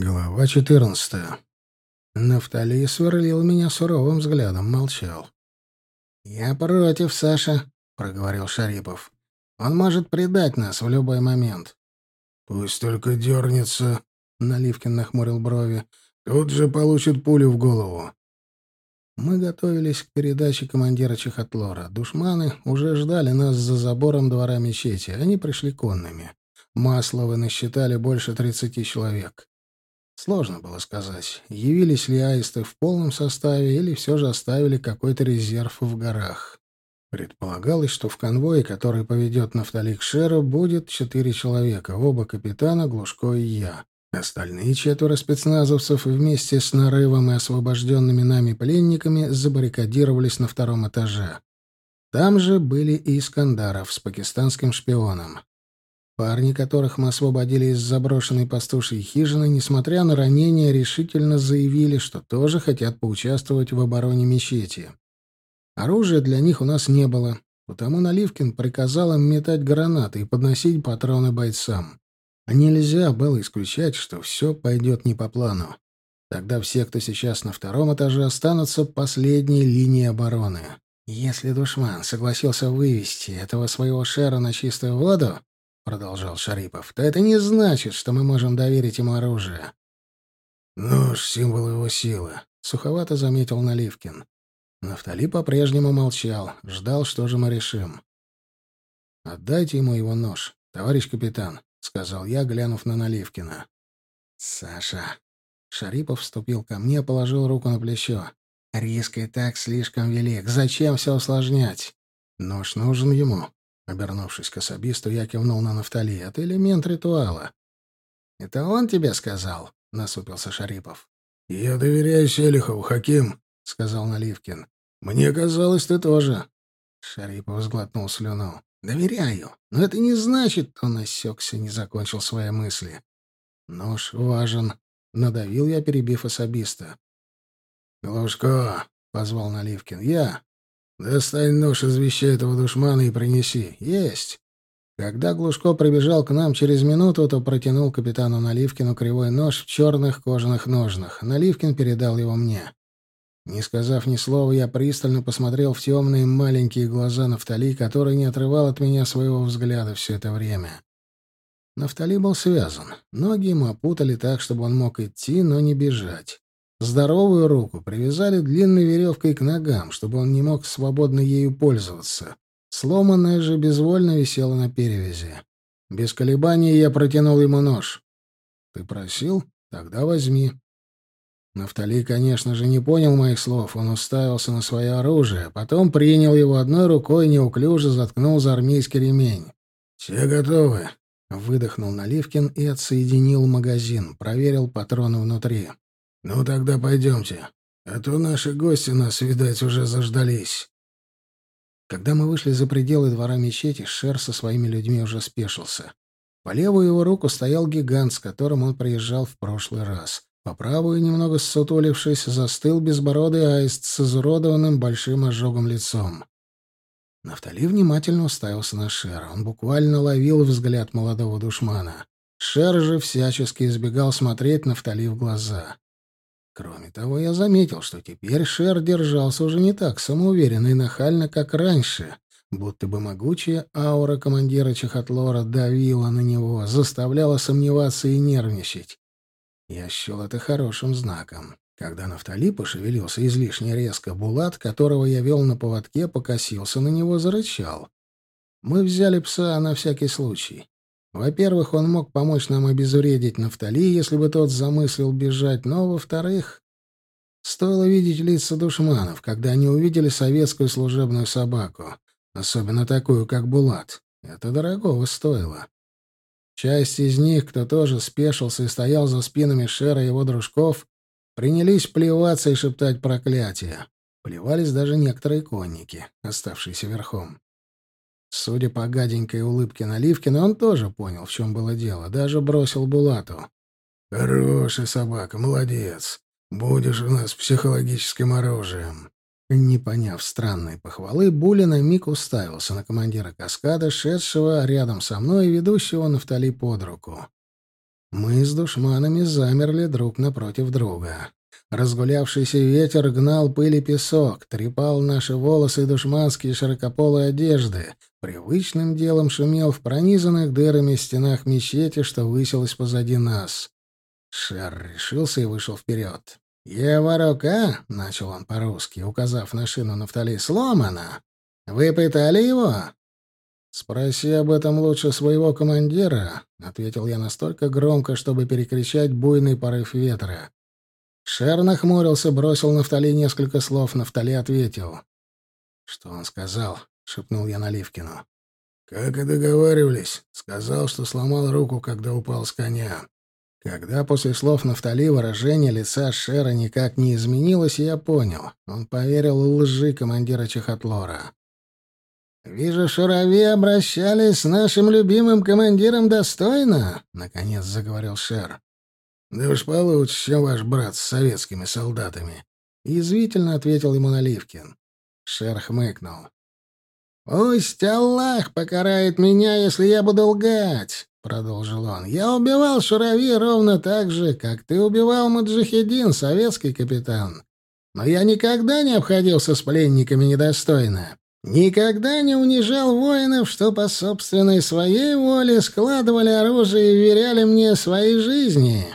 Глава четырнадцатая. Нафтали сверлил меня суровым взглядом, молчал. «Я против, Саша», — проговорил Шарипов. «Он может предать нас в любой момент». «Пусть только дернется», — Наливкин нахмурил брови. «Тут же получит пулю в голову». Мы готовились к передаче командира Чехотлора. Душманы уже ждали нас за забором двора мечети. Они пришли конными. Масловы насчитали больше тридцати человек. Сложно было сказать, явились ли аисты в полном составе или все же оставили какой-то резерв в горах. Предполагалось, что в конвое, который поведет Нафталик Шера, будет четыре человека, оба капитана, Глушко и я. Остальные четверо спецназовцев вместе с нарывом и освобожденными нами пленниками забаррикадировались на втором этаже. Там же были и Искандаров с пакистанским шпионом. Парни, которых мы освободили из заброшенной пастушьей хижины, несмотря на ранения, решительно заявили, что тоже хотят поучаствовать в обороне мечети. Оружия для них у нас не было, потому Наливкин приказал им метать гранаты и подносить патроны бойцам. А нельзя было исключать, что все пойдет не по плану. Тогда все, кто сейчас на втором этаже, останутся последней линией обороны. Если душман согласился вывести этого своего шера на чистую воду, продолжал Шарипов, то это не значит, что мы можем доверить ему оружие. Нож — символ его силы, — суховато заметил Наливкин. Нафтали по-прежнему молчал, ждал, что же мы решим. «Отдайте ему его нож, товарищ капитан», — сказал я, глянув на Наливкина. «Саша». Шарипов вступил ко мне, положил руку на плечо. «Риск и так слишком велик. Зачем все усложнять? Нож нужен ему. Обернувшись к особисту, я кивнул на Нафтали. «Это элемент ритуала». «Это он тебе сказал?» — насупился Шарипов. «Я доверяю Селихову, Хаким», — сказал Наливкин. «Мне казалось, ты тоже». Шарипов сглотнул слюну. «Доверяю. Но это не значит...» — он осекся, не закончил свои мысли. «Нож важен», — надавил я, перебив особиста. «Глушко», — позвал Наливкин. «Я». «Достань нож из вещей этого душмана и принеси». «Есть». Когда Глушко прибежал к нам через минуту, то протянул капитану Наливкину кривой нож в черных кожаных ножнах. Наливкин передал его мне. Не сказав ни слова, я пристально посмотрел в темные маленькие глаза Нафтали, который не отрывал от меня своего взгляда все это время. Нафтали был связан. Ноги ему опутали так, чтобы он мог идти, но не бежать. Здоровую руку привязали длинной веревкой к ногам, чтобы он не мог свободно ею пользоваться. Сломанная же безвольно висела на перевязи. Без колебаний я протянул ему нож. «Ты просил? Тогда возьми». Нафтали, конечно же, не понял моих слов. Он уставился на свое оружие, потом принял его одной рукой и неуклюже заткнул за армейский ремень. «Все готовы?» — выдохнул Наливкин и отсоединил магазин, проверил патроны внутри. «Ну тогда пойдемте, а то наши гости нас, видать, уже заждались». Когда мы вышли за пределы двора мечети, Шер со своими людьми уже спешился. По левую его руку стоял гигант, с которым он приезжал в прошлый раз. По правую, немного ссутулившись, застыл безбородый аист с изуродованным большим ожогом лицом. Нафтали внимательно уставился на Шера. Он буквально ловил взгляд молодого душмана. Шер же всячески избегал смотреть Нафтали в глаза. Кроме того, я заметил, что теперь Шер держался уже не так самоуверенно и нахально, как раньше, будто бы могучая аура командира Чехотлора давила на него, заставляла сомневаться и нервничать. Я счел это хорошим знаком. Когда Нафтали пошевелился излишне резко, Булат, которого я вел на поводке, покосился на него, зарычал. Мы взяли пса на всякий случай. Во-первых, он мог помочь нам обезвредить Нафтали, если бы тот замыслил бежать, но, во-вторых, стоило видеть лица душманов, когда они увидели советскую служебную собаку, особенно такую, как Булат. Это дорогого стоило. Часть из них, кто тоже спешился и стоял за спинами Шера и его дружков, принялись плеваться и шептать проклятия. Плевались даже некоторые конники, оставшиеся верхом. Судя по гаденькой улыбке Наливкина, он тоже понял, в чем было дело, даже бросил Булату. «Хорошая собака, молодец. Будешь у нас психологическим оружием». Не поняв странной похвалы, Буля на миг уставился на командира каскада, шедшего рядом со мной и ведущего Нафтали под руку. Мы с душманами замерли друг напротив друга. Разгулявшийся ветер гнал пыль и песок, трепал наши волосы и душманские широкополые одежды, привычным делом шумел в пронизанных дырами стенах мечети, что высилось позади нас. Шер решился и вышел вперед. «Его рука», — начал он по-русски, указав на шину Нафтали, — «сломана. Вы пытали его?» «Спроси об этом лучше своего командира», — ответил я настолько громко, чтобы перекричать буйный порыв ветра. Шер нахмурился, бросил Нафтали несколько слов. Нафтали ответил. «Что он сказал?» — шепнул я Наливкину. «Как и договаривались. Сказал, что сломал руку, когда упал с коня». Когда после слов Нафтали выражение лица Шера никак не изменилось, я понял. Он поверил лжи командира Чехотлора. «Вижу, шурави обращались с нашим любимым командиром достойно», — наконец заговорил Шер. «Да уж получше, чем ваш брат с советскими солдатами», — язвительно ответил ему Наливкин. Шер хмыкнул. «Пусть Аллах покарает меня, если я буду лгать», — продолжил он. «Я убивал Шурави ровно так же, как ты убивал Маджахедин, советский капитан. Но я никогда не обходился с пленниками недостойно. Никогда не унижал воинов, что по собственной своей воле складывали оружие и веряли мне свои жизни.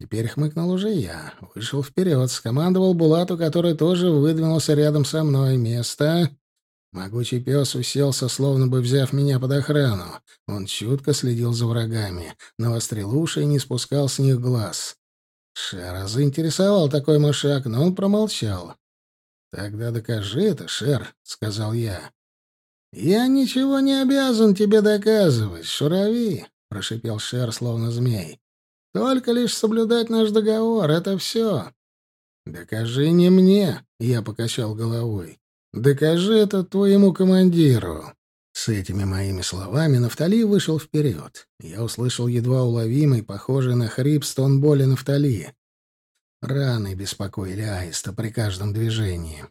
Теперь хмыкнул уже я. Вышел вперед, скомандовал Булату, который тоже выдвинулся рядом со мной. Место. Могучий пес уселся, словно бы взяв меня под охрану. Он чутко следил за врагами, навострил уши и не спускал с них глаз. Шера заинтересовал такой мышак, но он промолчал. «Тогда докажи это, Шер», — сказал я. «Я ничего не обязан тебе доказывать, Шурави», — прошипел Шер, словно змей. Только лишь соблюдать наш договор — это все. Докажи не мне, — я покачал головой. Докажи это твоему командиру. С этими моими словами Нафтали вышел вперед. Я услышал едва уловимый, похожий на хрип, стон боли Нафтали. Раны беспокоили аиста при каждом движении.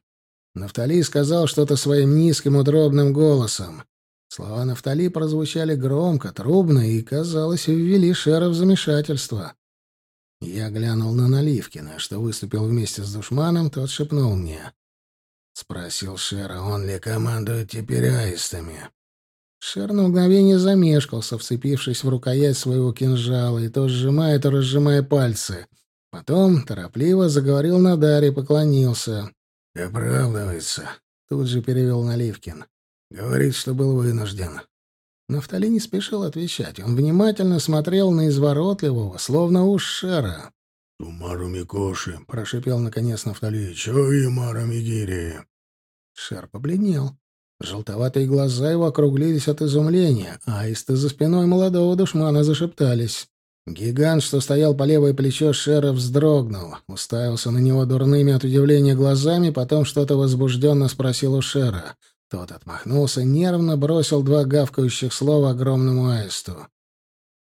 Нафтали сказал что-то своим низким, удробным голосом. Слова Нафтали прозвучали громко, трубно и, казалось, ввели Шера в замешательство. Я глянул на Наливкина, что выступил вместе с душманом, тот шепнул мне. Спросил Шера, он ли командует теперь аистами. Шер на мгновение замешкался, вцепившись в рукоять своего кинжала, и то сжимая, то разжимая пальцы. Потом торопливо заговорил на Даре, поклонился. «Оправдывается», — тут же перевел Наливкин. Говорит, что был вынужден. Нафтали не спешил отвечать. Он внимательно смотрел на изворотливого, словно уж шера. «Тумару Микоши», — прошипел наконец Нафтали. «Чё и Мара Мигири?» Шер побледнел. Желтоватые глаза его округлились от изумления, а аисты за спиной молодого душмана зашептались. Гигант, что стоял по левое плечо Шера, вздрогнул, уставился на него дурными от удивления глазами, потом что-то возбужденно спросил у Шера. Тот отмахнулся, нервно бросил два гавкающих слова огромному аисту.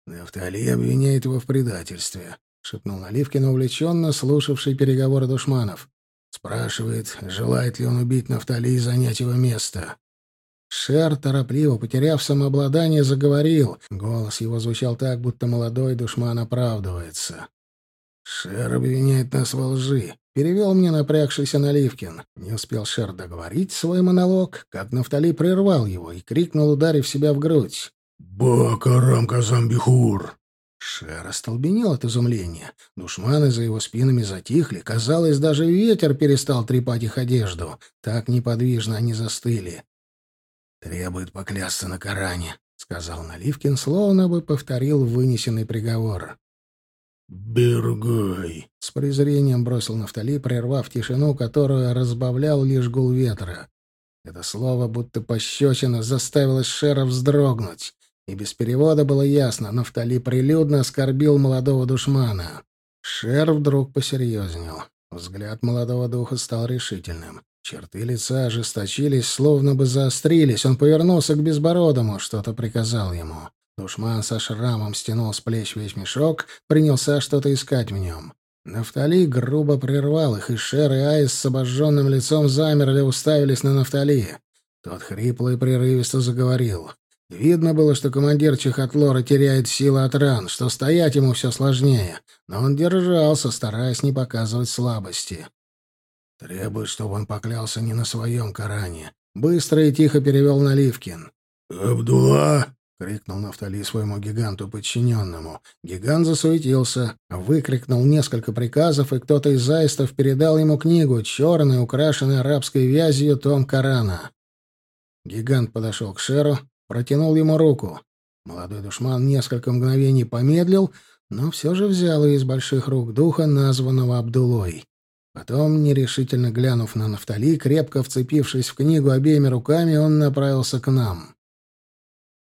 «Нафтали обвиняет его в предательстве», — шепнул Наливкин, увлеченно слушавший переговоры душманов. «Спрашивает, желает ли он убить Нафтали и занять его место». Шер, торопливо, потеряв самообладание, заговорил. Голос его звучал так, будто молодой душман оправдывается. «Шер обвиняет нас во лжи», — перевел мне напрягшийся Наливкин. Не успел Шер договорить свой монолог, как Нафтали прервал его и крикнул, ударив себя в грудь. «Бакарам Казамбихур!» Шер остолбенел от изумления. Душманы за его спинами затихли. Казалось, даже ветер перестал трепать их одежду. Так неподвижно они застыли. «Требует поклясться на Коране», — сказал Наливкин, словно бы повторил вынесенный приговор. «Бергай!» — с презрением бросил Нафтали, прервав тишину, которую разбавлял лишь гул ветра. Это слово, будто пощечина, заставило Шера вздрогнуть. И без перевода было ясно, Нафтали прилюдно оскорбил молодого душмана. Шер вдруг посерьезнел. Взгляд молодого духа стал решительным. Черты лица ожесточились, словно бы заострились. Он повернулся к безбородому, что-то приказал ему. Душман со шрамом стянул с плеч весь мешок, принялся что-то искать в нем. Нафтали грубо прервал их, и Шер и Айс с обожженным лицом замерли, уставились на Нафтали. Тот хрипло и прерывисто заговорил. Видно было, что командир Чехотлора теряет силы от ран, что стоять ему все сложнее, но он держался, стараясь не показывать слабости. Требует, чтобы он поклялся не на своем Коране. Быстро и тихо перевел Наливкин. «Абдулла!» — крикнул Нафтали своему гиганту подчиненному. Гигант засуетился, выкрикнул несколько приказов, и кто-то из аистов передал ему книгу, черный, украшенный арабской вязью том Корана. Гигант подошел к Шеру, протянул ему руку. Молодой душман несколько мгновений помедлил, но все же взял ее из больших рук духа, названного Абдулой. Потом, нерешительно глянув на Нафтали, крепко вцепившись в книгу обеими руками, он направился к нам.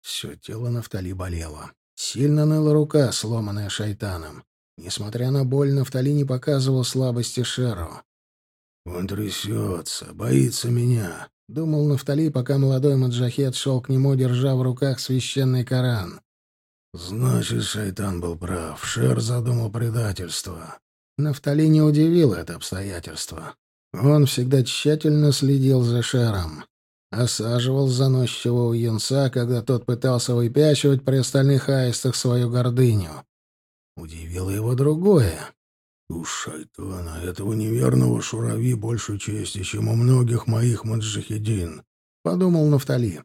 Все тело Нафтали болело. Сильно ныла рука, сломанная шайтаном. Несмотря на боль, Нафтали не показывал слабости Шеру. «Он трясется, боится меня», — думал Нафтали, пока молодой маджахет шел к нему, держа в руках священный Коран. «Значит, шайтан был прав. Шер задумал предательство». Нафтали не удивило это обстоятельство. Он всегда тщательно следил за Шером осаживал заносчивого юнца, когда тот пытался выпячивать при остальных аистах свою гордыню. Удивило его другое. У шайтана этого неверного шурави больше чести, чем у многих моих маджахидин, — подумал Нафтали.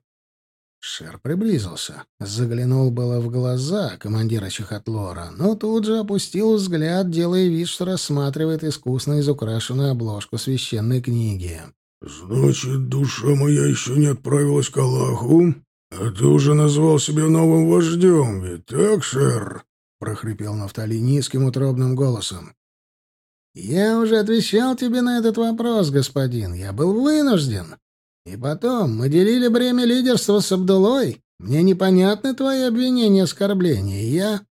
Шер приблизился, заглянул было в глаза командира Чехотлора, но тут же опустил взгляд, делая вид, что рассматривает искусно изукрашенную обложку священной книги. «Значит, душа моя еще не отправилась к Аллаху? А ты уже назвал себя новым вождем, ведь так, Шер?» — прохрипел Нафтали низким утробным голосом. «Я уже отвечал тебе на этот вопрос, господин. Я был вынужден. И потом, мы делили бремя лидерства с Абдулой. Мне непонятны твои обвинения и оскорбления. Я...»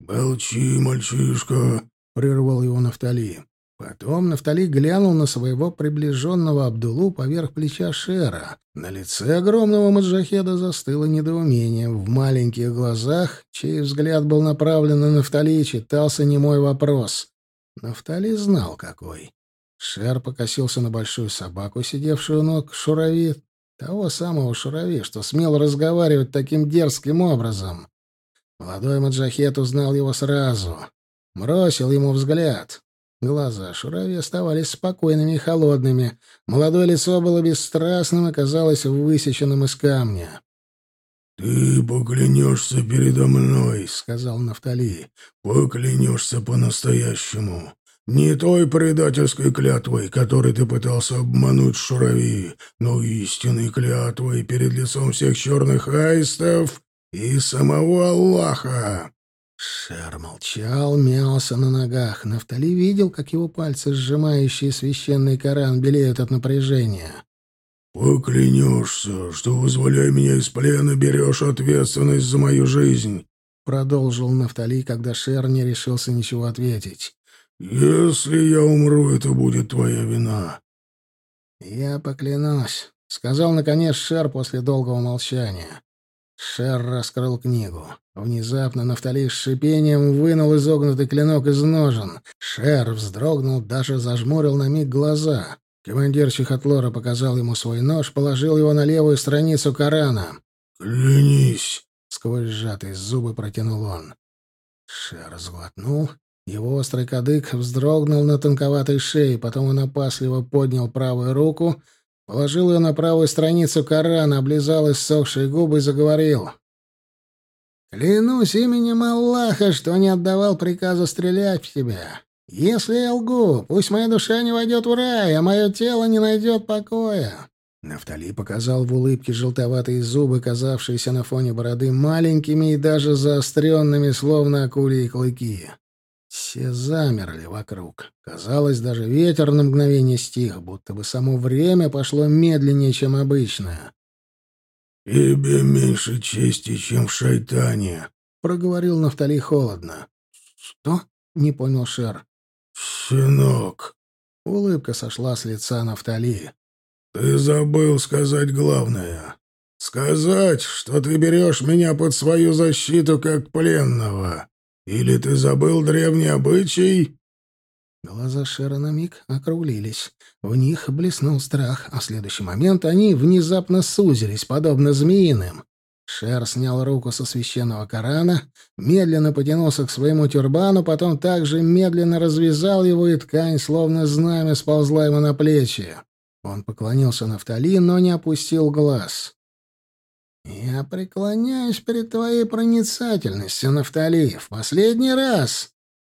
«Молчи, мальчишка», — прервал его Нафтали. Потом Нафтали глянул на своего приближенного Абдулу поверх плеча Шера. На лице огромного маджахеда застыло недоумение. В маленьких глазах, чей взгляд был направлен на Нафтали, читался немой вопрос. Нафтали знал, какой. Шер покосился на большую собаку, сидевшую ног Шурави, того самого Шурави, что смел разговаривать таким дерзким образом. Молодой маджахет узнал его сразу. Бросил ему взгляд. Глаза Шурави оставались спокойными и холодными. Молодое лицо было бесстрастным и казалось высеченным из камня. «Ты поклянешься передо мной», — сказал Нафтали. «Поклянешься по-настоящему. Не той предательской клятвой, которой ты пытался обмануть Шурави, но истинной клятвой перед лицом всех черных аистов и самого Аллаха». Шер молчал, мялся на ногах. Нафтали видел, как его пальцы, сжимающие священный Коран, белеют от напряжения. «Поклянешься, что, вызволяя меня из плена, берешь ответственность за мою жизнь», — продолжил Нафтали, когда Шер не решился ничего ответить. «Если я умру, это будет твоя вина». «Я поклянусь», — сказал, наконец, Шер после долгого молчания. Шер раскрыл книгу. Внезапно Нафтали с шипением вынул изогнутый клинок из ножен. Шер вздрогнул, даже зажмурил на миг глаза. Командир Чехотлора показал ему свой нож, положил его на левую страницу Корана. «Клянись!» — сквозь сжатые зубы протянул он. Шер сглотнул. Его острый кадык вздрогнул на тонковатой шее, потом он опасливо поднял правую руку, положил ее на правую страницу Корана, облизал иссохшие губы и заговорил. Клянусь именем Аллаха, что не отдавал приказа стрелять в тебя. Если я лгу, пусть моя душа не войдет в рай, а мое тело не найдет покоя. Нафтали показал в улыбке желтоватые зубы, казавшиеся на фоне бороды маленькими и даже заостренными, словно акульи клыки. Все замерли вокруг. Казалось, даже ветер на мгновение стих, будто бы само время пошло медленнее, чем обычно. «Тебе меньше чести, чем в шайтане», — проговорил Нафтали холодно. «Что?» — не понял Шер. «Сынок». Улыбка сошла с лица Нафтали. «Ты забыл сказать главное. Сказать, что ты берешь меня под свою защиту как пленного. Или ты забыл древний обычай?» Глаза Шера на миг округлились. В них блеснул страх, а в следующий момент они внезапно сузились, подобно змеиным. Шер снял руку со священного Корана, медленно потянулся к своему тюрбану, потом также медленно развязал его, и ткань, словно знамя, сползла ему на плечи. Он поклонился Нафтали, но не опустил глаз. «Я преклоняюсь перед твоей проницательностью, Нафтали. В последний раз!»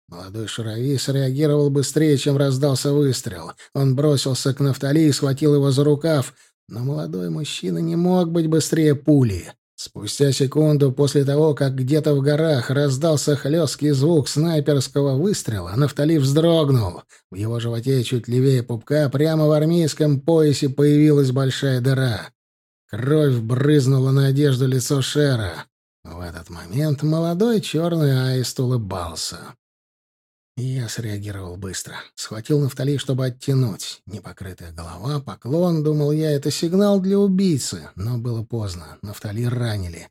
Молодой шарови среагировал быстрее, чем раздался выстрел. Он бросился к Нафтали и схватил его за рукав, но молодой мужчина не мог быть быстрее пули. Спустя секунду после того, как где-то в горах раздался хлесткий звук снайперского выстрела, Нафтали вздрогнул. В его животе, чуть левее пупка, прямо в армейском поясе появилась большая дыра. Кровь брызнула на одежду лицо Шера. В этот момент молодой черный аист улыбался. Я среагировал быстро. Схватил Нафтали, чтобы оттянуть. Непокрытая голова, поклон, думал я, это сигнал для убийцы. Но было поздно. Нафтали ранили.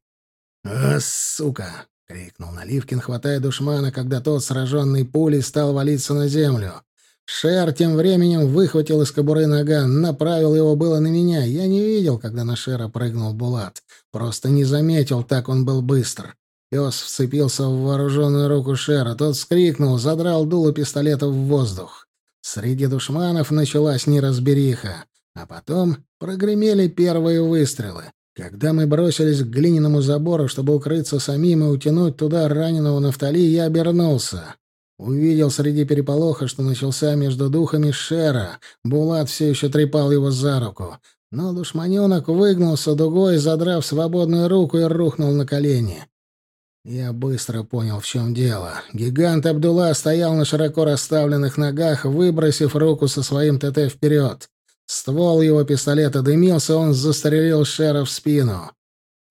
«А, сука!» — крикнул Наливкин, хватая душмана, когда тот, сраженный пулей, стал валиться на землю. Шер тем временем выхватил из кобуры наган, направил его было на меня. Я не видел, когда на Шера прыгнул Булат. Просто не заметил, так он был быстр. Пес вцепился в вооруженную руку Шера. Тот вскрикнул, задрал дуло пистолета в воздух. Среди душманов началась неразбериха. А потом прогремели первые выстрелы. Когда мы бросились к глиняному забору, чтобы укрыться самим и утянуть туда раненого Нафтали, я обернулся. Увидел среди переполоха, что начался между духами Шера. Булат все еще трепал его за руку. Но душманенок выгнулся дугой, задрав свободную руку и рухнул на колени. Я быстро понял, в чем дело. Гигант Абдулла стоял на широко расставленных ногах, выбросив руку со своим ТТ вперед. Ствол его пистолета дымился, он застрелил Шера в спину.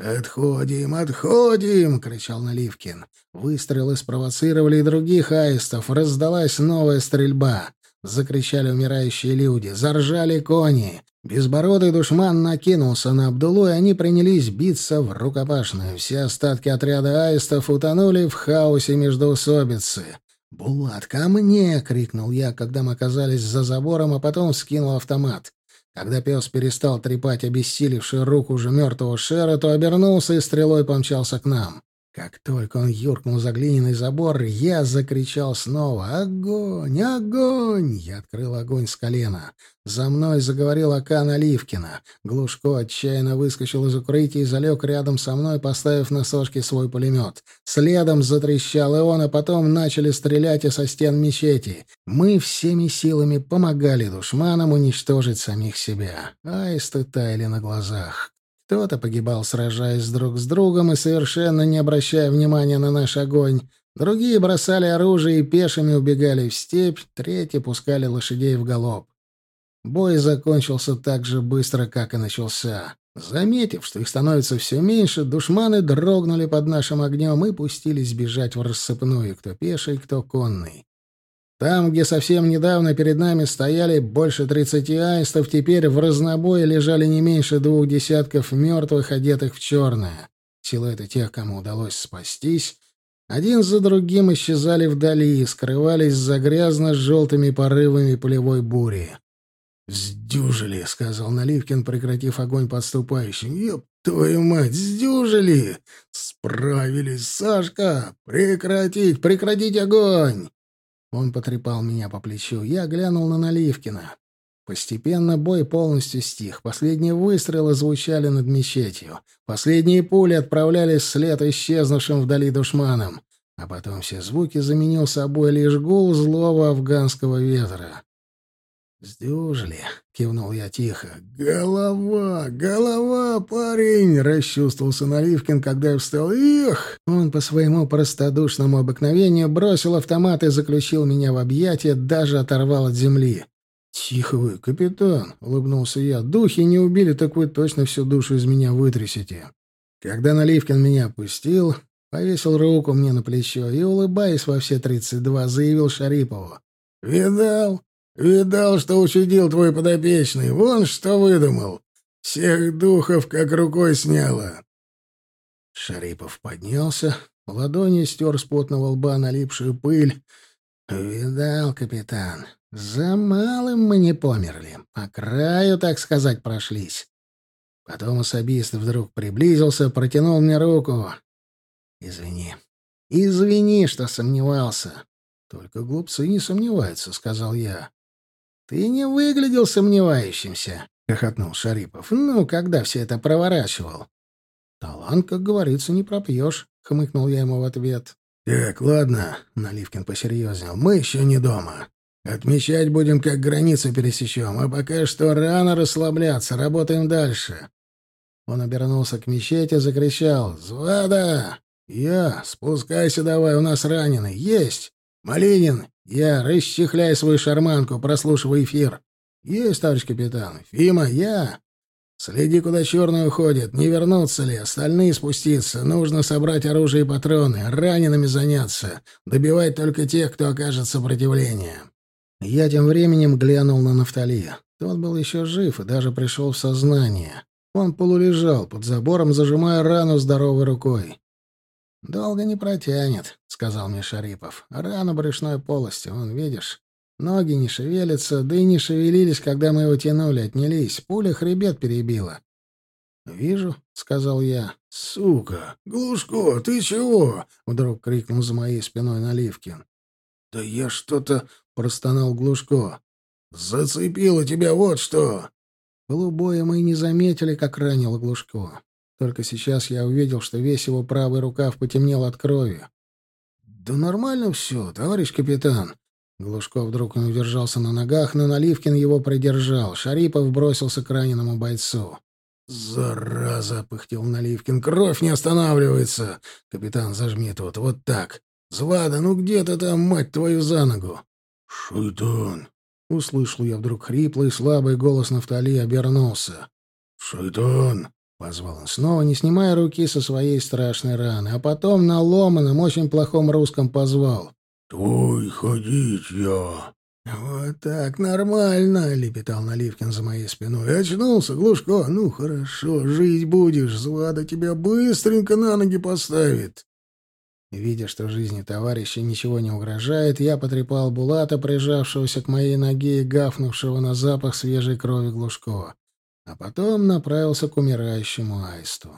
«Отходим, отходим!» — кричал Наливкин. Выстрелы спровоцировали и других аистов. Раздалась новая стрельба. Закричали умирающие люди, заржали кони. Безбородый душман накинулся на Абдулу, и они принялись биться в рукопашную. Все остатки отряда аистов утонули в хаосе междоусобицы. «Булат, ко мне!» — крикнул я, когда мы оказались за забором, а потом вскинул автомат. Когда пес перестал трепать обессилевшую руку уже мертвого Шера, то обернулся и стрелой помчался к нам. Как только он юркнул за глиняный забор, я закричал снова «Огонь! Огонь!» Я открыл огонь с колена. За мной заговорил Акан Оливкина. Глушко отчаянно выскочил из укрытия и залег рядом со мной, поставив на сошке свой пулемет. Следом затрещал и он, а потом начали стрелять и со стен мечети. Мы всеми силами помогали душманам уничтожить самих себя. Аисты таяли на глазах. Кто-то погибал, сражаясь друг с другом и совершенно не обращая внимания на наш огонь. Другие бросали оружие и пешими убегали в степь, третьи пускали лошадей в галоп. Бой закончился так же быстро, как и начался. Заметив, что их становится все меньше, душманы дрогнули под нашим огнем и пустились бежать в рассыпную, кто пеший, кто конный. Там, где совсем недавно перед нами стояли больше тридцати аистов, теперь в разнобое лежали не меньше двух десятков мертвых, одетых в черное. Силуэты тех, кому удалось спастись, один за другим исчезали вдали и скрывались за грязно-желтыми порывами полевой бури. «Сдюжили», — сказал Наливкин, прекратив огонь подступающим. «Ёб твою мать, сдюжили! Справились, Сашка! Прекратить, прекратить огонь!» Он потрепал меня по плечу. Я глянул на Наливкина. Постепенно бой полностью стих. Последние выстрелы звучали над мечетью. Последние пули отправлялись вслед исчезнувшим вдали душманам. А потом все звуки заменил собой лишь гул злого афганского ветра. «Сдюжили», — кивнул я тихо. «Голова, голова, парень!» — расчувствовался Наливкин, когда я встал. «Эх!» Он по своему простодушному обыкновению бросил автомат и заключил меня в объятия, даже оторвал от земли. «Тихо вы, капитан!» — улыбнулся я. «Духи не убили, так вы точно всю душу из меня вытрясете». Когда Наливкин меня опустил, повесил руку мне на плечо и, улыбаясь во все тридцать два, заявил Шарипову. «Видал? Видал, что учудил твой подопечный. Вон что выдумал. Всех духов как рукой сняло. Шарипов поднялся, ладонью стер с потного лба налипшую пыль. «Видал, капитан, за малым мы не померли, по краю, так сказать, прошлись. Потом особист вдруг приблизился, протянул мне руку. «Извини. Извини, что сомневался». «Только глупцы не сомневаются», — сказал я. «Ты не выглядел сомневающимся», — хохотнул Шарипов. «Ну, когда все это проворачивал?» «Талант, как говорится, не пропьешь», — хмыкнул я ему в ответ. «Так, ладно», — Наливкин посерьезнел, — «мы еще не дома. Отмечать будем, как границу пересечем, а пока что рано расслабляться, работаем дальше». Он обернулся к мечети, закричал «Звада!» «Я! Спускайся давай, у нас раненый! Есть! Малинин! Я! Расчехляй свою шарманку, прослушивай эфир!» «Есть, товарищ капитан! Фима! Я!» «Следи, куда черный уходит, не вернуться ли, остальные спуститься, нужно собрать оружие и патроны, ранеными заняться, добивать только тех, кто окажет сопротивление». Я тем временем глянул на Нафтали. Тот был еще жив и даже пришел в сознание. Он полулежал под забором, зажимая рану здоровой рукой. «Долго не протянет», — сказал мне Шарипов. «Рана брюшной полости, вон, видишь? Ноги не шевелятся, да и не шевелились, когда мы его тянули, отнялись. Пуля хребет перебила». «Вижу», — сказал я. «Сука! Глушко, ты чего?» — вдруг крикнул за моей спиной Наливкин. «Да я что-то — простонал Глушко. «Зацепило тебя вот что!» Полубоя мы не заметили, как ранило Глушко. Только сейчас я увидел, что весь его правый рукав потемнел от крови. «Да нормально все, товарищ капитан!» Глушко вдруг не удержался на ногах, но Наливкин его придержал. Шарипов бросился к раненому бойцу. «Зараза!» — пыхтел Наливкин. «Кровь не останавливается!» «Капитан, зажми тут, вот так!» «Звада, ну где ты там, мать твою, за ногу?» «Шайтан!» — услышал я вдруг хриплый, слабый голос Нафтали обернулся. «Шайтан!» — позвал он снова, не снимая руки со своей страшной раны, а потом на ломаном, очень плохом русском позвал. «Твой ходить я!» «Вот так, нормально!» — лепетал Наливкин за моей спиной. «Очнулся, Глушко? Ну, хорошо, жить будешь. Звада тебя быстренько на ноги поставит!» Видя, что жизни товарища ничего не угрожает, я потрепал Булата, прижавшегося к моей ноге и гафнувшего на запах свежей крови Глушко, а потом направился к умирающему аисту.